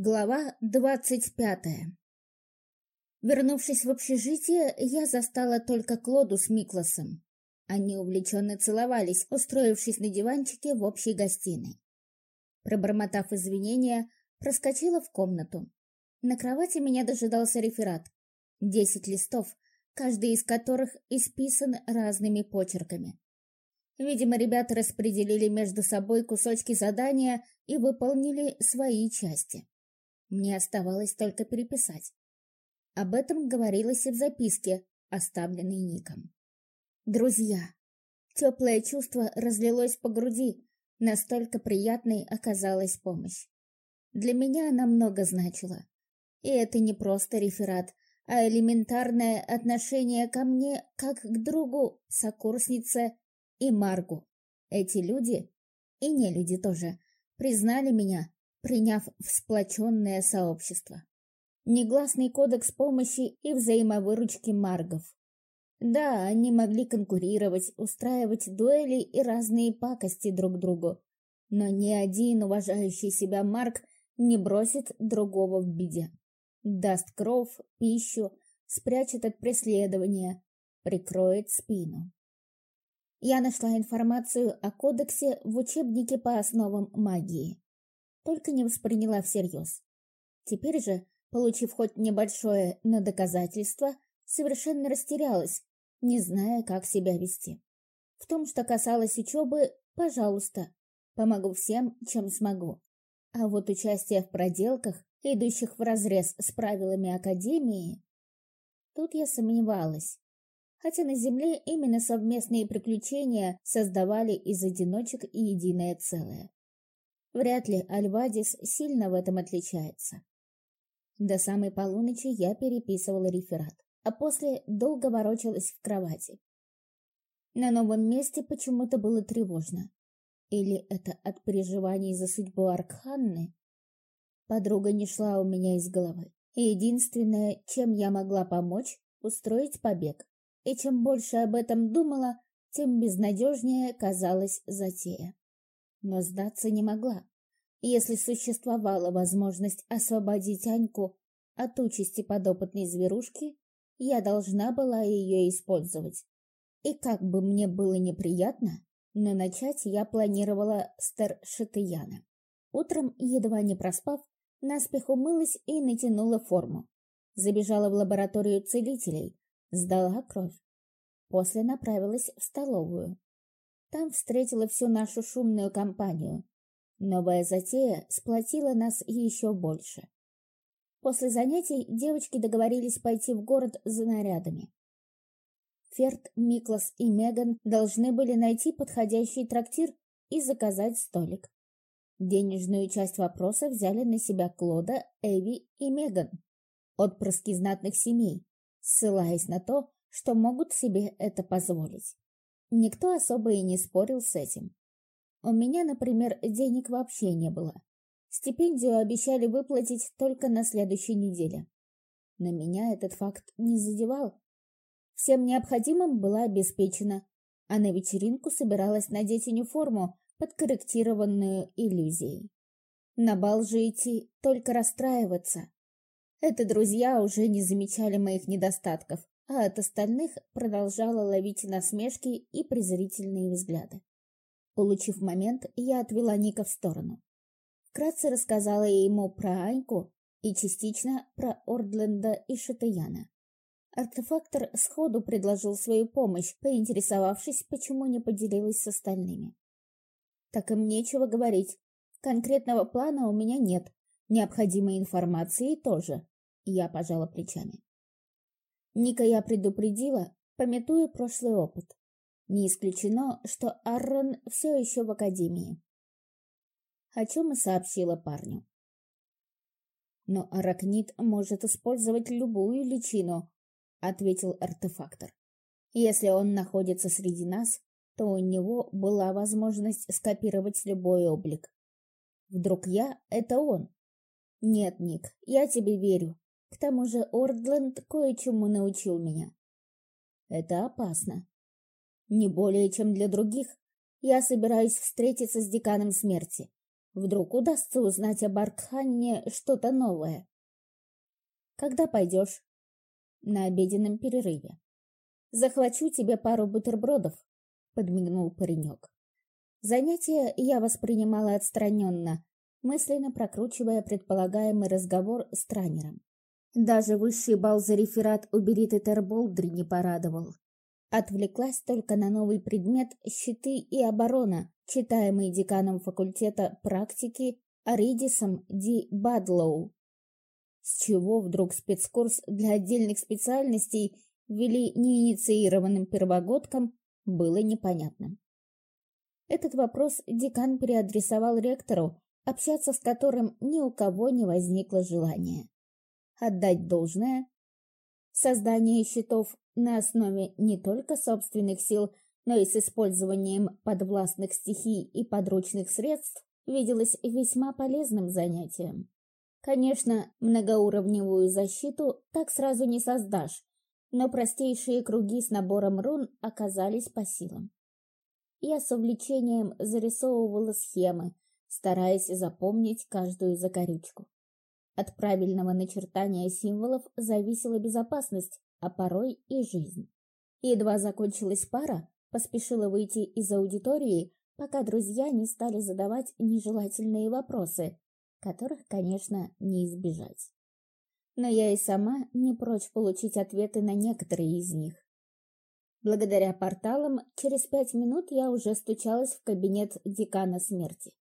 Глава двадцать пятая Вернувшись в общежитие, я застала только Клоду с Микласом. Они увлеченно целовались, устроившись на диванчике в общей гостиной. Пробормотав извинения, проскочила в комнату. На кровати меня дожидался реферат. Десять листов, каждый из которых исписан разными почерками. Видимо, ребята распределили между собой кусочки задания и выполнили свои части. Мне оставалось только переписать. Об этом говорилось и в записке, оставленной Ником. Друзья. Теплое чувство разлилось по груди, настолько приятной оказалась помощь. Для меня она много значила. И это не просто реферат, а элементарное отношение ко мне как к другу, сокурснице и Маргу. Эти люди, и не люди тоже, признали меня приняв в сплоченное сообщество. Негласный кодекс помощи и взаимовыручки маргов. Да, они могли конкурировать, устраивать дуэли и разные пакости друг другу, но ни один уважающий себя марк не бросит другого в беде. Даст кров, пищу, спрячет от преследования, прикроет спину. Я нашла информацию о кодексе в учебнике по основам магии только не восприняла всерьез. Теперь же, получив хоть небольшое, но доказательство, совершенно растерялась, не зная, как себя вести. В том, что касалось учебы, пожалуйста, помогу всем, чем смогу. А вот участие в проделках, идущих вразрез с правилами Академии, тут я сомневалась. Хотя на Земле именно совместные приключения создавали из одиночек и единое целое. Вряд ли Альвадис сильно в этом отличается. До самой полуночи я переписывала реферат, а после долго ворочалась в кровати. На новом месте почему-то было тревожно. Или это от переживаний за судьбу Аркханны? Подруга не шла у меня из головы. Единственное, чем я могла помочь, устроить побег. И чем больше об этом думала, тем безнадежнее казалась затея но сдаться не могла. Если существовала возможность освободить Аньку от участи подопытной зверушки, я должна была ее использовать. И как бы мне было неприятно, но начать я планировала с Тершатыяна. Утром, едва не проспав, наспех умылась и натянула форму. Забежала в лабораторию целителей, сдала кровь. После направилась в столовую. Там встретила всю нашу шумную компанию. Новая затея сплотила нас еще больше. После занятий девочки договорились пойти в город за нарядами. Ферд, Миклас и Меган должны были найти подходящий трактир и заказать столик. Денежную часть вопроса взяли на себя Клода, Эви и Меган, отпрыски знатных семей, ссылаясь на то, что могут себе это позволить. Никто особо и не спорил с этим. У меня, например, денег вообще не было. Стипендию обещали выплатить только на следующей неделе. Но меня этот факт не задевал. Всем необходимым была обеспечена, а на вечеринку собиралась надеть униформу, подкорректированную иллюзией. На бал же идти, только расстраиваться. Это друзья уже не замечали моих недостатков, а от остальных продолжала ловить насмешки и презрительные взгляды. Получив момент, я отвела Ника в сторону. Вкратце рассказала ему про Аньку и частично про Ордленда и Шатаяна. Артефактор сходу предложил свою помощь, поинтересовавшись, почему не поделилась с остальными. Так им нечего говорить. Конкретного плана у меня нет. Необходимой информации тоже. Я пожала плечами. Ника я предупредила, пометуя прошлый опыт. Не исключено, что Аррон все еще в академии. О чем и сообщила парню. Но аракнит может использовать любую личину, ответил артефактор. Если он находится среди нас, то у него была возможность скопировать любой облик. Вдруг я — это он? Нет, Ник, я тебе верю. К тому же Ордленд кое-чему научил меня. Это опасно. Не более, чем для других. Я собираюсь встретиться с деканом смерти. Вдруг удастся узнать об Аркханне что-то новое. Когда пойдешь? На обеденном перерыве. Захвачу тебе пару бутербродов, подмигнул паренек. Занятие я воспринимала отстраненно, мысленно прокручивая предполагаемый разговор с тренером. Даже высший бал за реферат у Бериты Терболдри не порадовал. Отвлеклась только на новый предмет «Щиты и оборона», читаемый деканом факультета практики Аридисом Ди Бадлоу. С чего вдруг спецкурс для отдельных специальностей ввели неинициированным первогодкам, было непонятным. Этот вопрос декан переадресовал ректору, общаться с которым ни у кого не возникло желания. Отдать должное. Создание счетов на основе не только собственных сил, но и с использованием подвластных стихий и подручных средств виделось весьма полезным занятием. Конечно, многоуровневую защиту так сразу не создашь, но простейшие круги с набором рун оказались по силам. Я с увлечением зарисовывала схемы, стараясь запомнить каждую закорючку. От правильного начертания символов зависела безопасность, а порой и жизнь. Едва закончилась пара, поспешила выйти из аудитории, пока друзья не стали задавать нежелательные вопросы, которых, конечно, не избежать. Но я и сама не прочь получить ответы на некоторые из них. Благодаря порталам через пять минут я уже стучалась в кабинет декана смерти.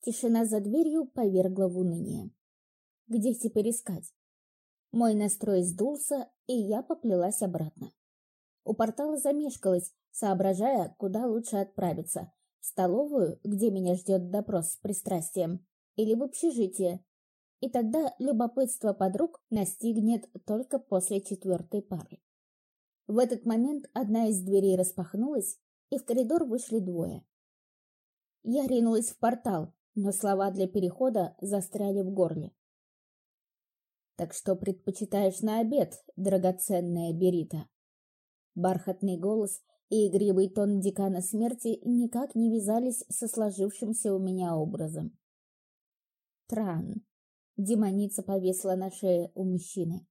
Тишина за дверью повергла в уныние. Где теперь искать? Мой настрой сдулся, и я поплелась обратно. У портала замешкалась, соображая, куда лучше отправиться. В столовую, где меня ждет допрос с пристрастием, или в общежитие. И тогда любопытство подруг настигнет только после четвертой пары. В этот момент одна из дверей распахнулась, и в коридор вышли двое. Я ринулась в портал, но слова для перехода застряли в горле. «Так что предпочитаешь на обед, драгоценная Берита?» Бархатный голос и игривый тон декана смерти никак не вязались со сложившимся у меня образом. «Тран», — демоница повесла на шее у мужчины.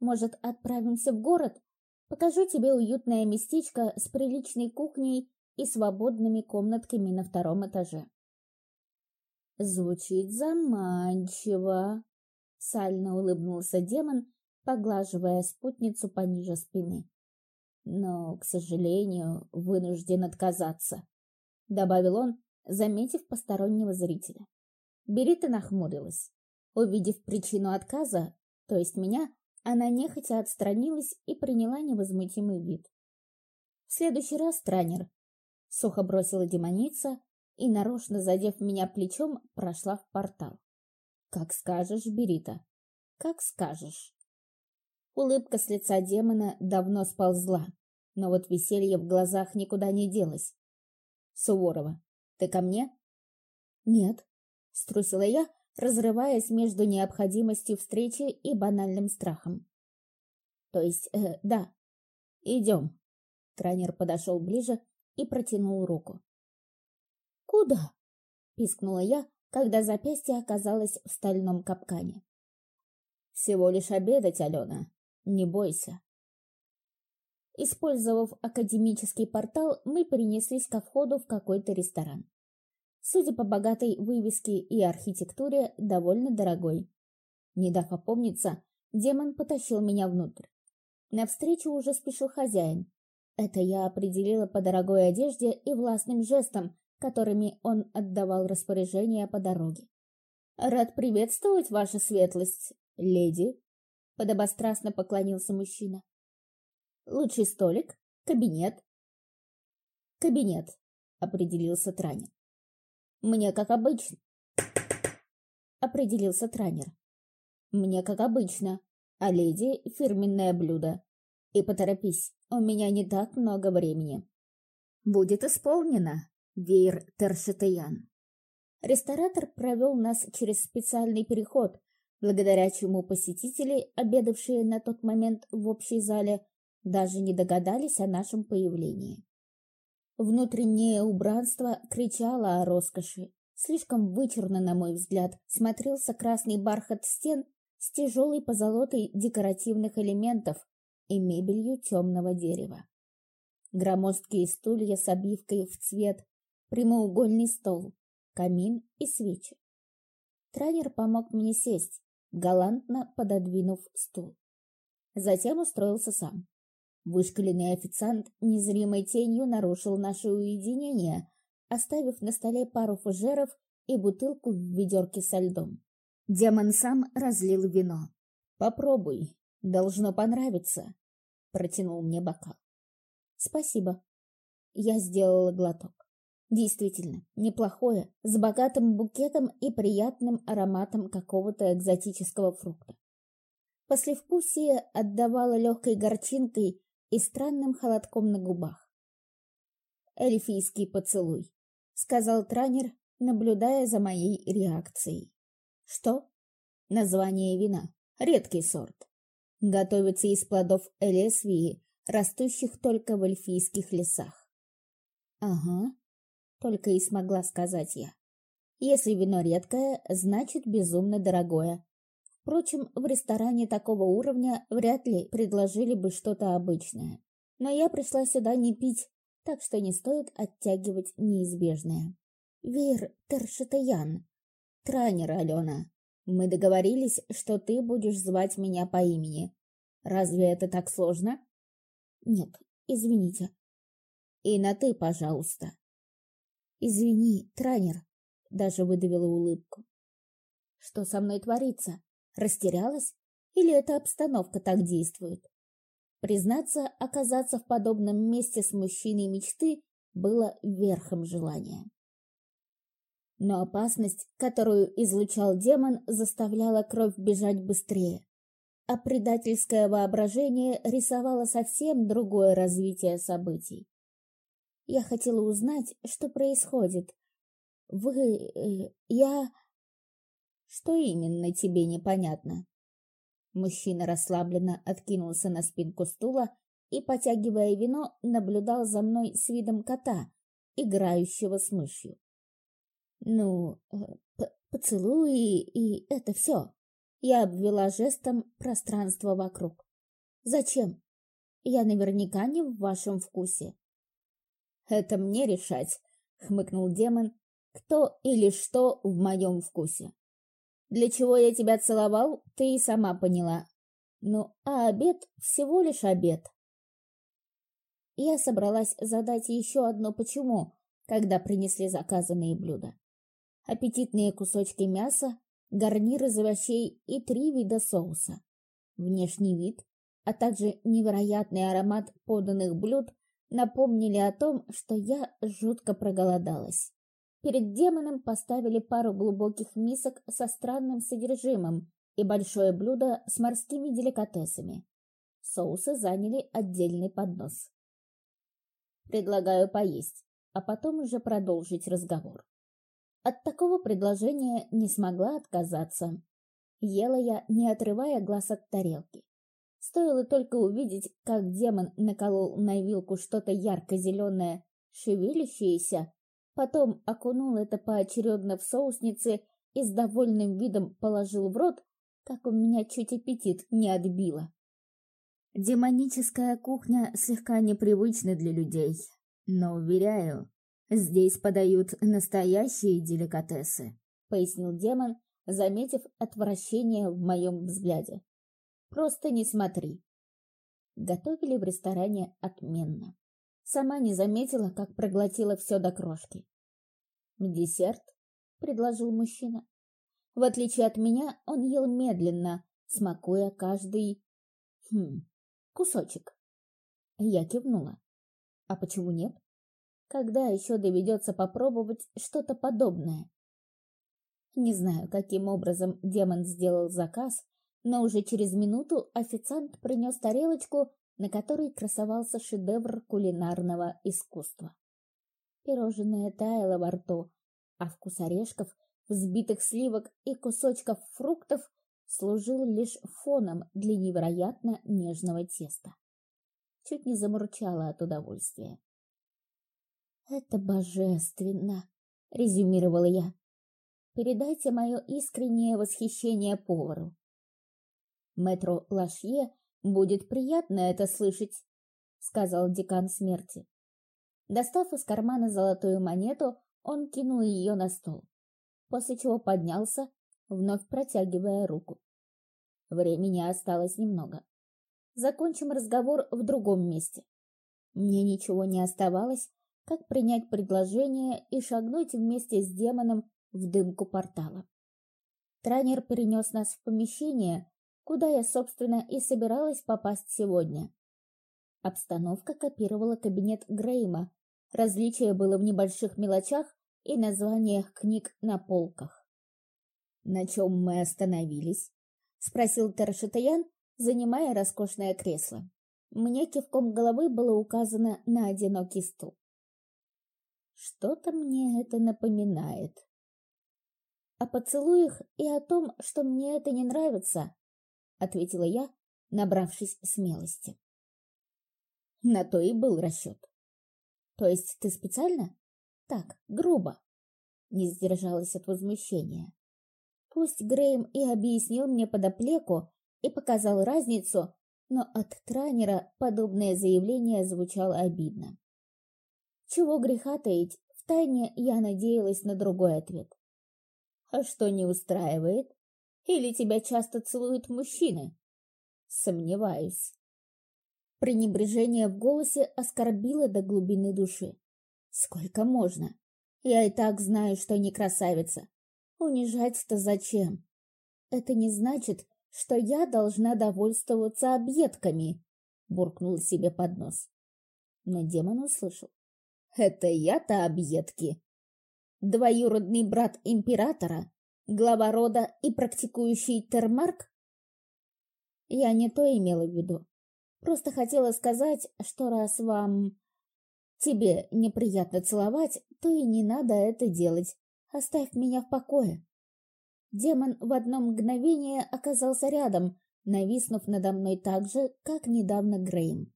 «Может, отправимся в город Покажу тебе уютное местечко с приличной кухней и свободными комнатками на втором этаже. Звучит заманчиво, сально улыбнулся демон, поглаживая спутницу пониже спины. Но, к сожалению, вынужден отказаться, добавил он, заметив постороннего зрителя. Берита нахмурилась. Увидев причину отказа, то есть меня, она нехотя отстранилась и приняла невозмутимый вид. «В следующий раз, тренер!» — сухо бросила демоница и, нарочно задев меня плечом, прошла в портал. «Как скажешь, Берита, как скажешь!» Улыбка с лица демона давно сползла, но вот веселье в глазах никуда не делось. «Суворова, ты ко мне?» «Нет», — струсила я, разрываясь между необходимостью встречи и банальным страхом. То есть, э, да. Идем. Тренер подошел ближе и протянул руку. Куда? пискнула я, когда запястье оказалось в стальном капкане. Всего лишь обедать, Алена. Не бойся. Использовав академический портал, мы перенеслись ко входу в какой-то ресторан судя по богатой вывеске и архитектуре, довольно дорогой. Не дав опомниться, демон потащил меня внутрь. Навстречу уже спешил хозяин. Это я определила по дорогой одежде и властным жестам, которыми он отдавал распоряжения по дороге. «Рад приветствовать, ваша светлость, леди!» — подобострастно поклонился мужчина. «Лучший столик? Кабинет?» «Кабинет», — определился Транер. Мне как обычно. Определился тренер. Мне как обычно. А леди — фирменное блюдо. И поторопись, у меня не так много времени. Будет исполнено, Вейр Тершитаян. Ресторатор провел нас через специальный переход, благодаря чему посетители, обедавшие на тот момент в общей зале, даже не догадались о нашем появлении. Внутреннее убранство кричало о роскоши. Слишком вычурно, на мой взгляд, смотрелся красный бархат стен с тяжелой позолотой декоративных элементов и мебелью темного дерева. Громоздкие стулья с обивкой в цвет, прямоугольный стол, камин и свечи. Тренер помог мне сесть, галантно пододвинув стул. Затем устроился сам. Вышкаленный официант незримой тенью нарушил наше уединение, оставив на столе пару фужеров и бутылку в ведерке со льдом. Демон сам разлил вино. «Попробуй, должно понравиться», — протянул мне бокал. «Спасибо». Я сделала глоток. Действительно, неплохое, с богатым букетом и приятным ароматом какого-то экзотического фрукта. Послевкусие отдавало легкой горчинкой и странным холодком на губах. «Эльфийский поцелуй», — сказал Транер, наблюдая за моей реакцией. «Что?» «Название вина. Редкий сорт. Готовится из плодов элесвии, растущих только в эльфийских лесах». «Ага», только и смогла сказать я. Если вино редкое, значит безумно дорогое. Впрочем, в ресторане такого уровня вряд ли предложили бы что-то обычное. Но я пришла сюда не пить, так что не стоит оттягивать неизбежное. Вир Тершитаян, тренер Алена, мы договорились, что ты будешь звать меня по имени. Разве это так сложно? Нет, извините. И на «ты», пожалуйста. «Извини, тренер», — даже выдавила улыбку. «Что со мной творится? Растерялась? Или эта обстановка так действует?» Признаться, оказаться в подобном месте с мужчиной мечты было верхом желания. Но опасность, которую излучал демон, заставляла кровь бежать быстрее, а предательское воображение рисовало совсем другое развитие событий. Я хотела узнать, что происходит. Вы... Э, я... Что именно тебе непонятно? Мужчина расслабленно откинулся на спинку стула и, потягивая вино, наблюдал за мной с видом кота, играющего с мышью. Ну, э, поцелуи и это все. Я обвела жестом пространство вокруг. Зачем? Я наверняка не в вашем вкусе. «Это мне решать», — хмыкнул демон, — «кто или что в моем вкусе. Для чего я тебя целовал, ты и сама поняла. Ну, а обед всего лишь обед». Я собралась задать еще одно «почему», когда принесли заказанные блюда. Аппетитные кусочки мяса, гарнир из овощей и три вида соуса. Внешний вид, а также невероятный аромат поданных блюд напомнили о том, что я жутко проголодалась. Перед демоном поставили пару глубоких мисок со странным содержимым и большое блюдо с морскими деликатесами. Соусы заняли отдельный поднос. Предлагаю поесть, а потом уже продолжить разговор. От такого предложения не смогла отказаться. Ела я, не отрывая глаз от тарелки. Стоило только увидеть, как демон наколол на вилку что-то ярко-зеленое, шевелящееся, потом окунул это поочередно в соусницы и с довольным видом положил в рот, как у меня чуть аппетит не отбило. Демоническая кухня слегка непривычна для людей, но, уверяю, здесь подают настоящие деликатесы, пояснил демон, заметив отвращение в моем взгляде. Просто не смотри. Готовили в ресторане отменно. Сама не заметила, как проглотила все до крошки. «Десерт?» — предложил мужчина. В отличие от меня, он ел медленно, смакуя каждый... Хм, кусочек. Я кивнула. А почему нет? Когда еще доведется попробовать что-то подобное? Не знаю, каким образом демон сделал заказ, но уже через минуту официант принес тарелочку, на которой красовался шедевр кулинарного искусства. Пирожное таяло во рту, а вкус орешков, взбитых сливок и кусочков фруктов служил лишь фоном для невероятно нежного теста. Чуть не замурчала от удовольствия. «Это божественно!» — резюмировала я. передайте мое искреннее восхищение повару. Мэтру Лашье будет приятно это слышать, сказал декан смерти. Достав из кармана золотую монету, он кинул ее на стол, после чего поднялся, вновь протягивая руку. Времени осталось немного. Закончим разговор в другом месте. Мне ничего не оставалось, как принять предложение и шагнуть вместе с демоном в дымку портала. Тренер перенес нас в помещение, куда я, собственно, и собиралась попасть сегодня. Обстановка копировала кабинет Грейма. Различие было в небольших мелочах и названиях книг на полках. «На чем мы остановились?» — спросил Тершитаян, занимая роскошное кресло. Мне кивком головы было указано на одинокий стул. Что-то мне это напоминает. О поцелуях и о том, что мне это не нравится, ответила я, набравшись смелости. На то и был расчет. То есть ты специально? Так, грубо. Не сдержалась от возмущения. Пусть Грейм и объяснил мне подоплеку и показал разницу, но от тренера подобное заявление звучало обидно. Чего греха таить, втайне я надеялась на другой ответ. А что не устраивает? Или тебя часто целуют мужчины? Сомневаюсь. Пренебрежение в голосе оскорбило до глубины души. Сколько можно? Я и так знаю, что не красавица. Унижать-то зачем? Это не значит, что я должна довольствоваться объедками, буркнул себе под нос. Но демон услышал. Это я-то объедки. Двоюродный брат императора, глава рода и практикующий термарк? Я не то имела в виду. Просто хотела сказать, что раз вам... Тебе неприятно целовать, то и не надо это делать. Оставь меня в покое. Демон в одно мгновение оказался рядом, нависнув надо мной так же, как недавно Грейм.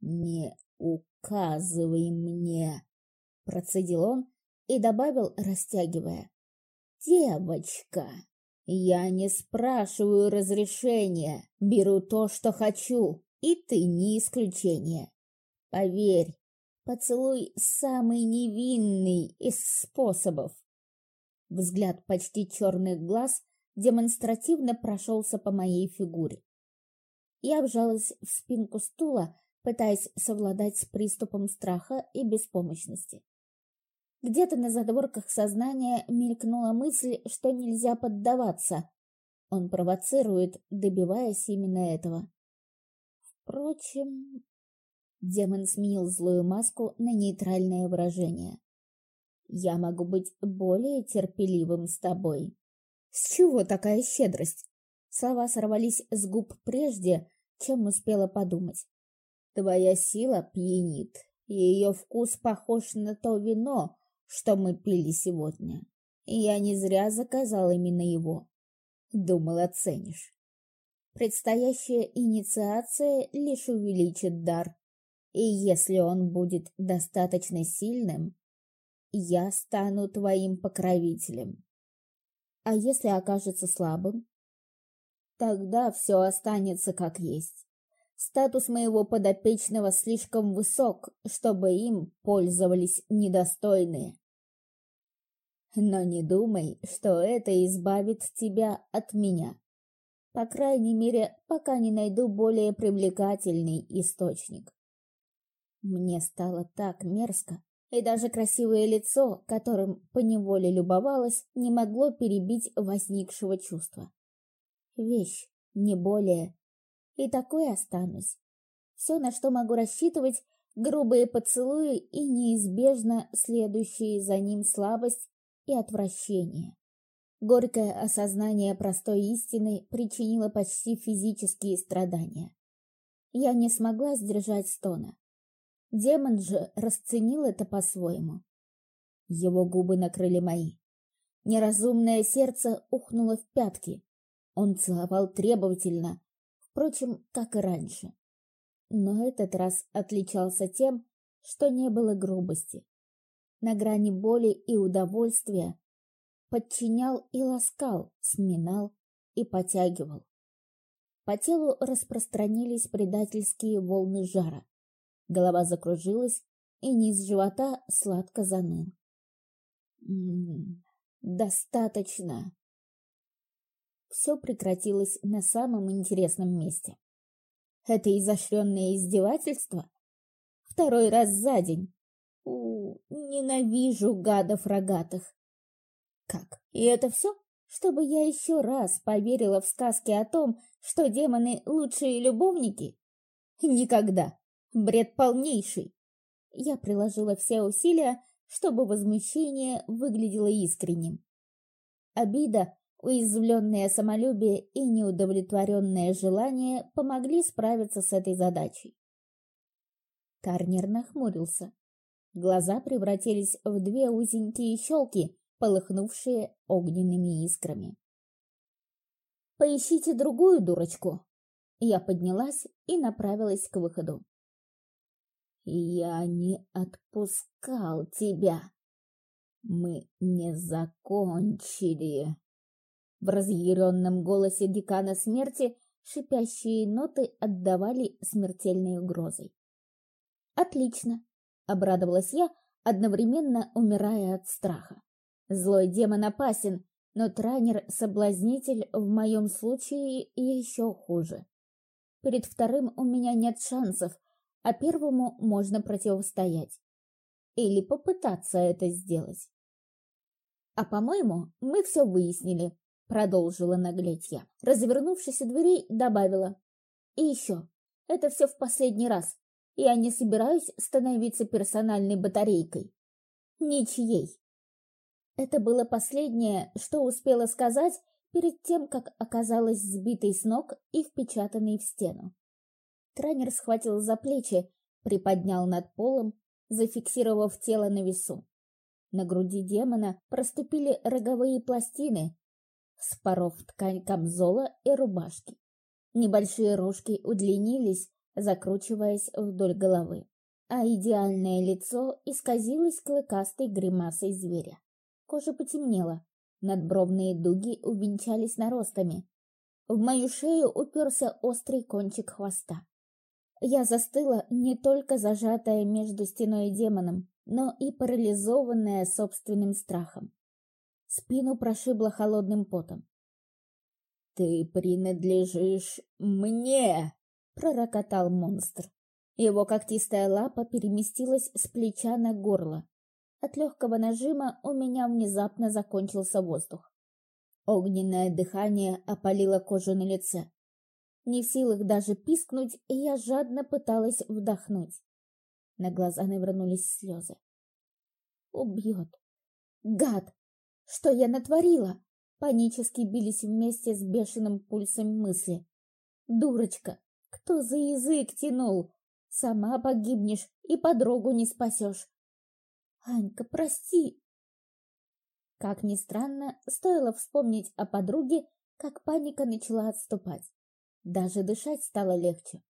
«Не указывай мне!» — процедил он и добавил, растягивая. «Девочка, я не спрашиваю разрешения, беру то, что хочу, и ты не исключение. Поверь, поцелуй самый невинный из способов. Взгляд почти черных глаз демонстративно прошелся по моей фигуре. Я вжалась в спинку стула, пытаясь совладать с приступом страха и беспомощности. Где-то на задворках сознания мелькнула мысль, что нельзя поддаваться. Он провоцирует, добиваясь именно этого. Впрочем, демон сменил злую маску на нейтральное выражение. Я могу быть более терпеливым с тобой. С чего такая щедрость? Слова сорвались с губ прежде, чем успела подумать. Твоя сила пьянит, и ее вкус похож на то вино, что мы пили сегодня. Я не зря заказал именно его. Думал, оценишь. Предстоящая инициация лишь увеличит дар, и если он будет достаточно сильным, я стану твоим покровителем. А если окажется слабым? Тогда все останется как есть. Статус моего подопечного слишком высок, чтобы им пользовались недостойные. Но не думай, что это избавит тебя от меня. По крайней мере, пока не найду более привлекательный источник. Мне стало так мерзко, и даже красивое лицо, которым поневоле любовалась, не могло перебить возникшего чувства. Вещь, не более. И такой останусь. Все, на что могу рассчитывать, грубые поцелуи и неизбежно следующие за ним слабость и отвращение. Горькое осознание простой истины причинило почти физические страдания. Я не смогла сдержать стона. Демон же расценил это по-своему. Его губы накрыли мои. Неразумное сердце ухнуло в пятки. Он целовал требовательно, впрочем, как и раньше. Но этот раз отличался тем, что не было грубости. На грани боли и удовольствия, подчинял и ласкал, сминал и потягивал. По телу распространились предательские волны жара. Голова закружилась, и низ живота сладко заныл. М-м, достаточно. Все прекратилось на самом интересном месте. Это изощренное издевательство? Второй раз за день. У, ненавижу гадов рогатых. Как? И это все? Чтобы я еще раз поверила в сказки о том, что демоны лучшие любовники? Никогда. Бред полнейший. Я приложила все усилия, чтобы возмущение выглядело искренним. Обида, уязвленное самолюбие и неудовлетворенное желание помогли справиться с этой задачей. Тарнер нахмурился. Глаза превратились в две узенькие щелки, полыхнувшие огненными искрами. «Поищите другую дурочку!» Я поднялась и направилась к выходу. «Я не отпускал тебя. Мы не закончили». В разъяренном голосе декана смерти шипящие ноты отдавали смертельной угрозой. «Отлично!» — обрадовалась я, одновременно умирая от страха. Злой демон опасен, но транер-соблазнитель в моем случае еще хуже. Перед вторым у меня нет шансов, а первому можно противостоять. Или попытаться это сделать. А по-моему, мы все выяснили, продолжила наглеть я. Развернувшись у дверей, добавила. И еще, это все в последний раз. Я не собираюсь становиться персональной батарейкой. Ничьей. Это было последнее, что успела сказать перед тем, как оказалась сбитой с ног и впечатанной в стену. Тренер схватил за плечи, приподнял над полом, зафиксировав тело на весу. На груди демона проступили роговые пластины, споров ткань камзола и рубашки. Небольшие рожки удлинились, закручиваясь вдоль головы, а идеальное лицо исказилось клыкастой гримасой зверя. Кожа потемнела, надбровные дуги увенчались наростами. В мою шею уперся острый кончик хвоста. Я застыла не только зажатая между стеной и демоном, но и парализованная собственным страхом. Спину прошибло холодным потом. «Ты принадлежишь мне!» — пророкотал монстр. Его когтистая лапа переместилась с плеча на горло. От легкого нажима у меня внезапно закончился воздух. Огненное дыхание опалило кожу на лице. Не в силах даже пискнуть, я жадно пыталась вдохнуть. На глаза навернулись слезы. Убьет. Гад! Что я натворила? Панически бились вместе с бешеным пульсом мысли. Дурочка! Кто за язык тянул? Сама погибнешь и подругу не спасешь. Анька, прости. Как ни странно, стоило вспомнить о подруге, как паника начала отступать. Даже дышать стало легче.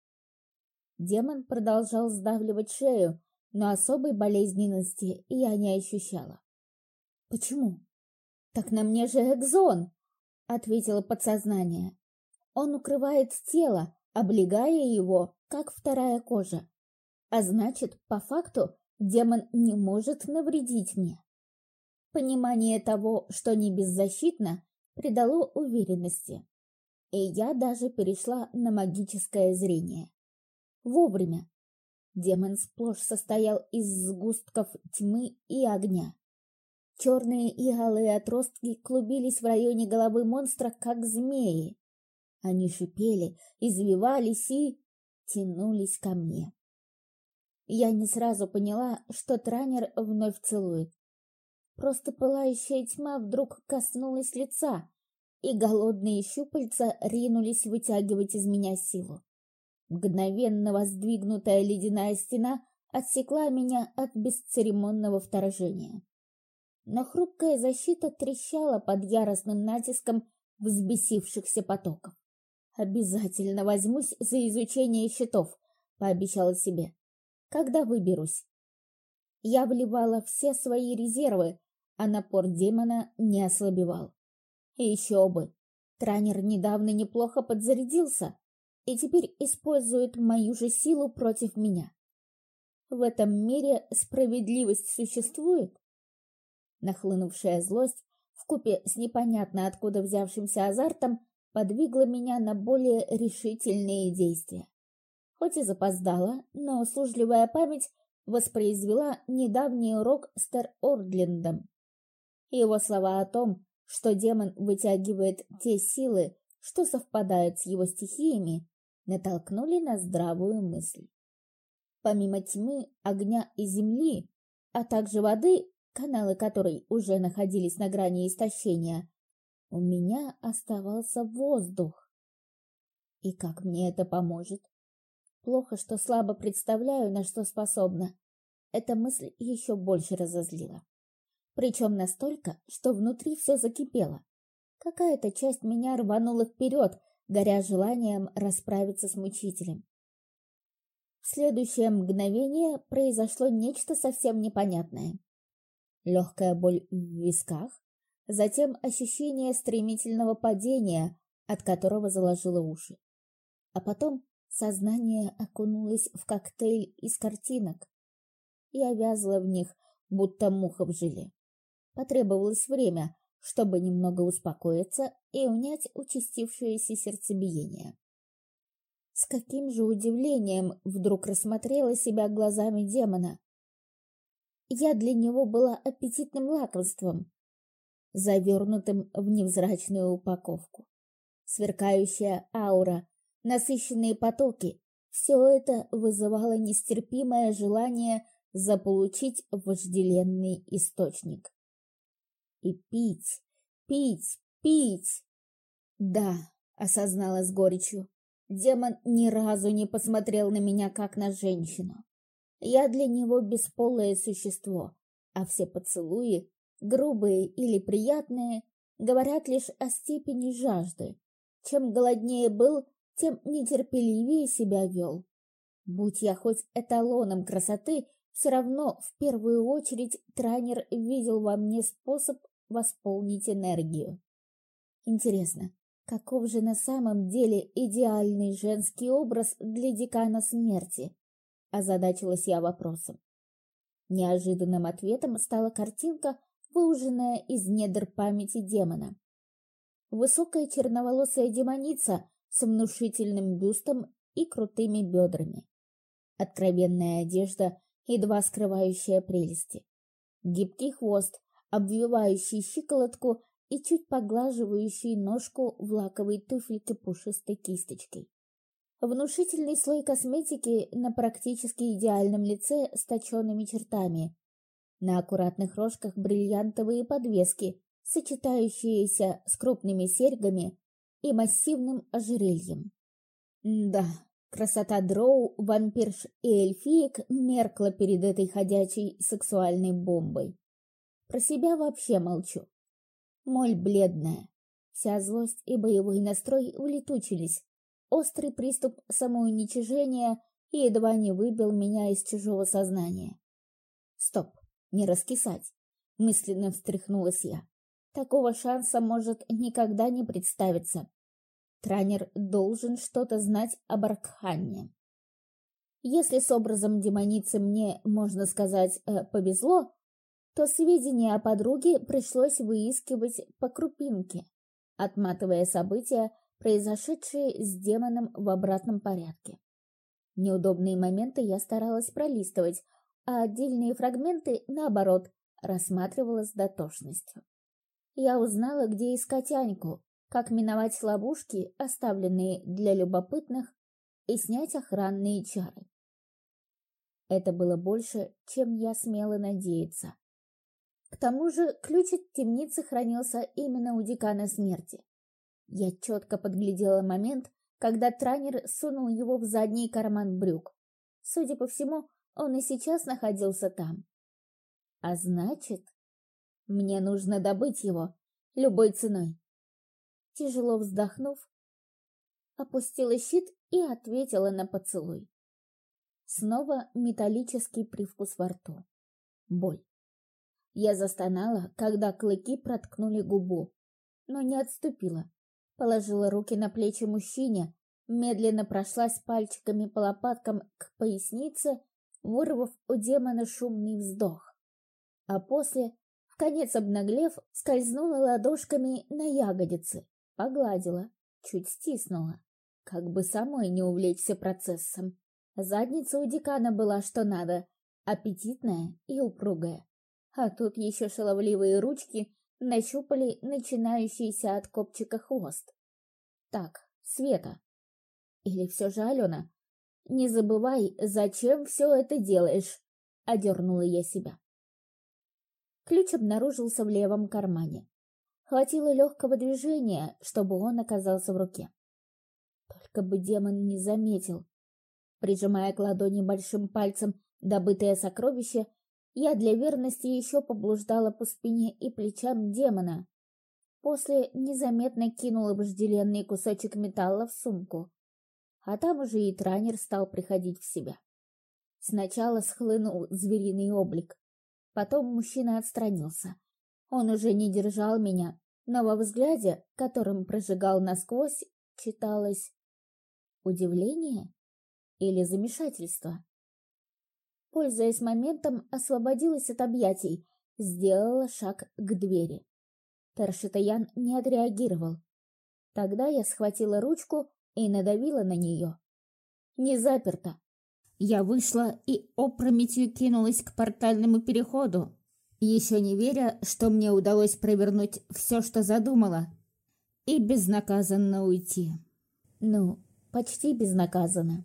Демон продолжал сдавливать шею, но особой болезненности я не ощущала. Почему? Так на мне же экзон, ответило подсознание. Он укрывает тело, облегая его, как вторая кожа. А значит, по факту, демон не может навредить мне. Понимание того, что не беззащитно, придало уверенности. И я даже перешла на магическое зрение. Вовремя. Демон сплошь состоял из сгустков тьмы и огня. Черные и алые отростки клубились в районе головы монстра, как змеи. Они шипели, извивались и тянулись ко мне. Я не сразу поняла, что Транер вновь целует. Просто пылающая тьма вдруг коснулась лица, и голодные щупальца ринулись вытягивать из меня силу. Мгновенно воздвигнутая ледяная стена отсекла меня от бесцеремонного вторжения. Но хрупкая защита трещала под яростным натиском взбесившихся потоков. «Обязательно возьмусь за изучение щитов», — пообещала себе когда выберусь. Я вливала все свои резервы, а напор демона не ослабевал. И еще бы, тренер недавно неплохо подзарядился и теперь использует мою же силу против меня. В этом мире справедливость существует? Нахлынувшая злость вкупе с непонятно откуда взявшимся азартом подвигла меня на более решительные действия. Хоть и запоздала, но услужливая память воспроизвела недавний урок с Тер-Ордлендом. Его слова о том, что демон вытягивает те силы, что совпадают с его стихиями, натолкнули на здравую мысль. Помимо тьмы, огня и земли, а также воды, каналы которой уже находились на грани истощения, у меня оставался воздух. И как мне это поможет? Плохо, что слабо представляю, на что способна. Эта мысль еще больше разозлила. Причем настолько, что внутри все закипело. Какая-то часть меня рванула вперед, горя желанием расправиться с мучителем. В следующее мгновение произошло нечто совсем непонятное. Легкая боль в висках, затем ощущение стремительного падения, от которого заложило уши. А потом сознание окунулось в коктейль из картинок. Я вязла в них, будто муха в жиле. Потребовалось время, чтобы немного успокоиться и унять участившееся сердцебиение. С каким же удивлением вдруг рассмотрела себя глазами демона. Я для него была аппетитным лакомством, завернутым в невзрачную упаковку. Сверкающая аура, насыщенные потоки — все это вызывало нестерпимое желание заполучить вожделенный источник. И пить, пить, пить! Да, осознала с горечью, Демон ни разу не посмотрел на меня как на женщину. Я для него бесполое существо, а все поцелуи, грубые или приятные, говорят лишь о степени жажды. Чем голоднее был, тем нетерпеливее себя вел. Будь я хоть эталоном красоты, все равно в первую очередь тренер видел во мне способ восполнить энергию. Интересно, Каков же на самом деле идеальный женский образ для декана смерти? Озадачилась я вопросом. Неожиданным ответом стала картинка, выуженная из недр памяти демона. Высокая черноволосая демоница с внушительным бюстом и крутыми бедрами. Откровенная одежда, едва скрывающая прелести. Гибкий хвост, обвивающий щиколотку и чуть поглаживающий ножку в лаковой туфельке пушистой кисточкой. Внушительный слой косметики на практически идеальном лице с точенными чертами. На аккуратных рожках бриллиантовые подвески, сочетающиеся с крупными серьгами и массивным ожерельем. Да, красота дроу, вампирш и эльфиек меркла перед этой ходячей сексуальной бомбой. Про себя вообще молчу. Моль бледная. Вся злость и боевой настрой улетучились. Острый приступ самоуничижения едва не выбил меня из чужого сознания. Стоп, не раскисать. Мысленно встряхнулась я. Такого шанса может никогда не представиться. Тренер должен что-то знать об Аркханне. Если с образом демоницы мне, можно сказать, э, повезло, то сведения о подруге пришлось выискивать по крупинке, отматывая события, произошедшие с демоном в обратном порядке. Неудобные моменты я старалась пролистывать, а отдельные фрагменты, наоборот, рассматривала с дотошностью. Я узнала, где искать Аньку, как миновать ловушки, оставленные для любопытных, и снять охранные чары. Это было больше, чем я смела надеяться. К тому же ключ от темницы хранился именно у декана смерти. Я четко подглядела момент, когда тренер сунул его в задний карман брюк. Судя по всему, он и сейчас находился там. А значит, мне нужно добыть его любой ценой. Тяжело вздохнув, опустила щит и ответила на поцелуй. Снова металлический привкус во рту. Боль. Я застонала, когда клыки проткнули губу, но не отступила. Положила руки на плечи мужчине, медленно прошлась пальчиками по лопаткам к пояснице, вырвав у демона шумный вздох. А после, в конец обнаглев, скользнула ладошками на ягодицы, погладила, чуть стиснула, как бы самой не увлечься процессом. Задница у декана была что надо, аппетитная и упругая. А тут еще шаловливые ручки нащупали начинающийся от копчика хвост. Так, Света. Или все же Алена? Не забывай, зачем все это делаешь, одернула я себя. Ключ обнаружился в левом кармане. Хватило легкого движения, чтобы он оказался в руке. Только бы демон не заметил. Прижимая к ладони большим пальцем добытое сокровище, я для верности еще поблуждала по спине и плечам демона. После незаметно кинула вожделенный кусочек металла в сумку. А там уже и тренер стал приходить в себя. Сначала схлынул звериный облик. Потом мужчина отстранился. Он уже не держал меня, но во взгляде, которым прожигал насквозь, читалось удивление или замешательство. Пользуясь моментом, освободилась от объятий, сделала шаг к двери. Таршитаян не отреагировал. Тогда я схватила ручку и надавила на нее. Не заперто. Я вышла и опрометью кинулась к портальному переходу, еще не веря, что мне удалось провернуть все, что задумала, и безнаказанно уйти. Ну, почти безнаказанно.